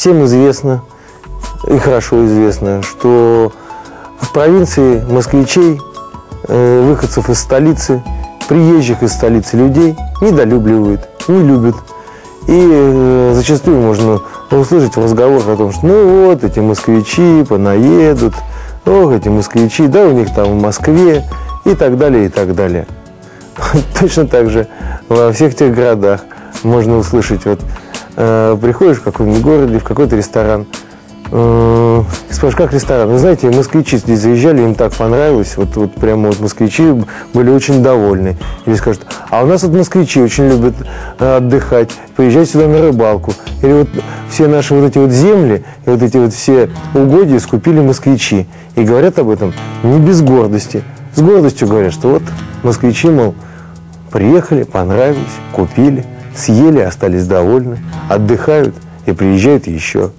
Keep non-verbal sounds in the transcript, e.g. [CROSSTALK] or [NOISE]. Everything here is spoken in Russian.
всем известно, и хорошо известно, что в провинции москвичей, э, выходцев из столицы, приезжих из столицы людей недолюбливают, не любят. И э, зачастую можно услышать в разговорах о том, что ну вот эти москвичи понаедут, ох, эти москвичи, да у них там в Москве и так далее, и так далее. [LAUGHS] Точно так же во всех тех городах можно услышать, вот э, приходишь в какой-нибудь городе, в какой-то ресторан, э, спрашиваешь, как ресторан? Вы знаете, москвичи здесь заезжали, им так понравилось, вот, вот прямо вот москвичи были очень довольны. Или скажут, а у нас вот москвичи очень любят э, отдыхать, приезжать сюда на рыбалку. Или вот все наши вот эти вот земли и вот эти вот все угодья скупили москвичи. И говорят об этом не без гордости. С гордостью говорят, что вот москвичи, мол, приехали, понравились, купили, съели, остались довольны, отдыхают и приезжают еще.